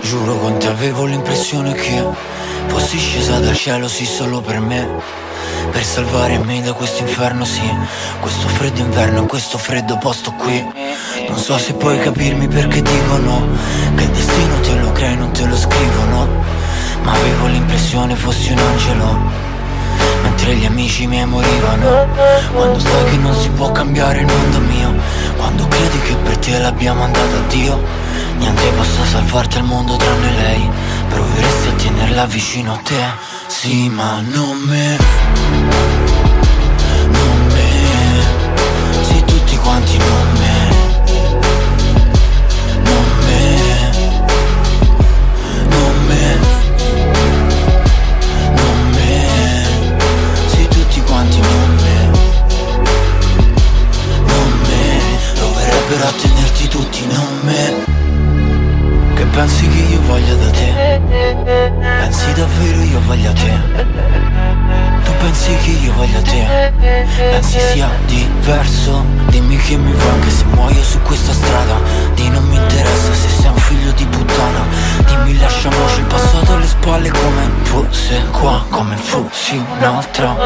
Giuro con avevo l'impressione che fossi scesa dal cielo sì solo per me. Per salvare me da questo inferno sì. Questo freddo inverno, questo freddo posto qui. Non so se puoi capirmi perché dicono Che il destino te lo crei, non te lo scrivono Ma avevo l'impressione fossi un angelo Mentre gli amici miei morivano. Quando sai che non si può cambiare il mondo mio Quando credi che per te mandato a Dio Niente possa salvarti al mondo tranne lei. Proveresti a tenerla vicino a te? Sì ma non me pensi che io voglia da te? Pensi davvero io voglia te? Tu pensi che io voglia te? Pensi sia diverso? Dimmi che mi va anche se muoio su questa strada Di non mi interessa se sei un figlio di puttana Dimmi lasciamoci il passato alle spalle come fosse qua Come fossi un'altra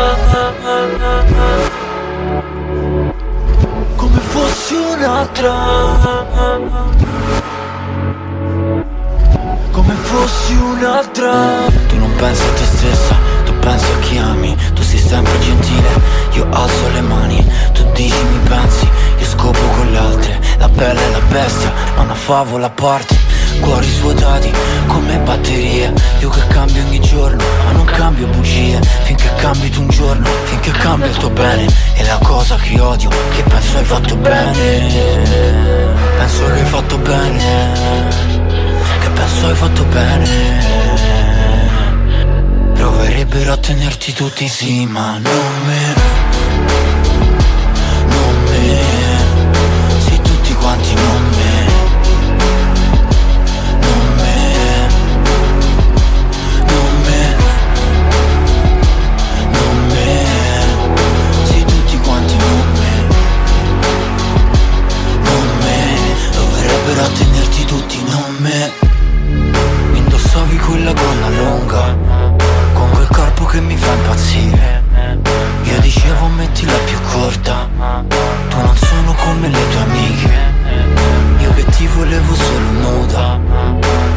Come fossi un'altra fossi un'altra. Tu non pensi a te stessa, tu pensi a chi ami. Tu sei sempre gentile, io alzo le mani. Tu dici mi pensi, io scopo con le altre. La bella e la bestia, ma una favola a parte. Cuori svuotati come batterie. Io che cambio ogni giorno, ma non cambio bugie. Finché cambi tu un giorno, finché cambia il tuo bene. E la cosa che odio, che penso hai fatto bene. Penso che hai fatto bene penso hai fatto bene. Proverebbero a tenerti tutti sì ma non me. Non me. Sì tutti quanti non me. Non me. Non me. Non me. Sì tutti quanti non me. Non me. Proverebbero a tenerti tutti non me impazzire. Io dicevo mettila più corta. Tu non sono come le tue amiche. Io che ti volevo solo nuda.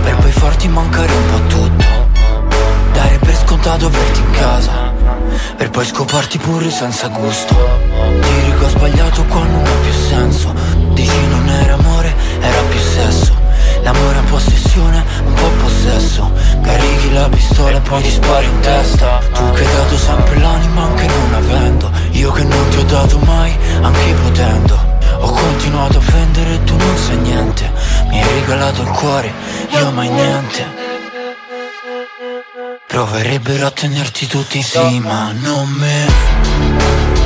Per poi farti mancare un po' tutto. Dare per scontato averti in casa. Per poi scoparti pure senza gusto. Dire che ho sbagliato qua non ha più senso. Dici non era amore, era più sesso. L'amore è possessione, un po' possesso. Carichi la pistola e poi ti spari in testa che hai dato sempre l'anima anche non avendo. Io che non ti ho dato mai, anche potendo. Ho continuato a vendere e tu non sai niente. Mi hai regalato il cuore, io mai niente. Proverebbero a tenerti tutti sì, ma non me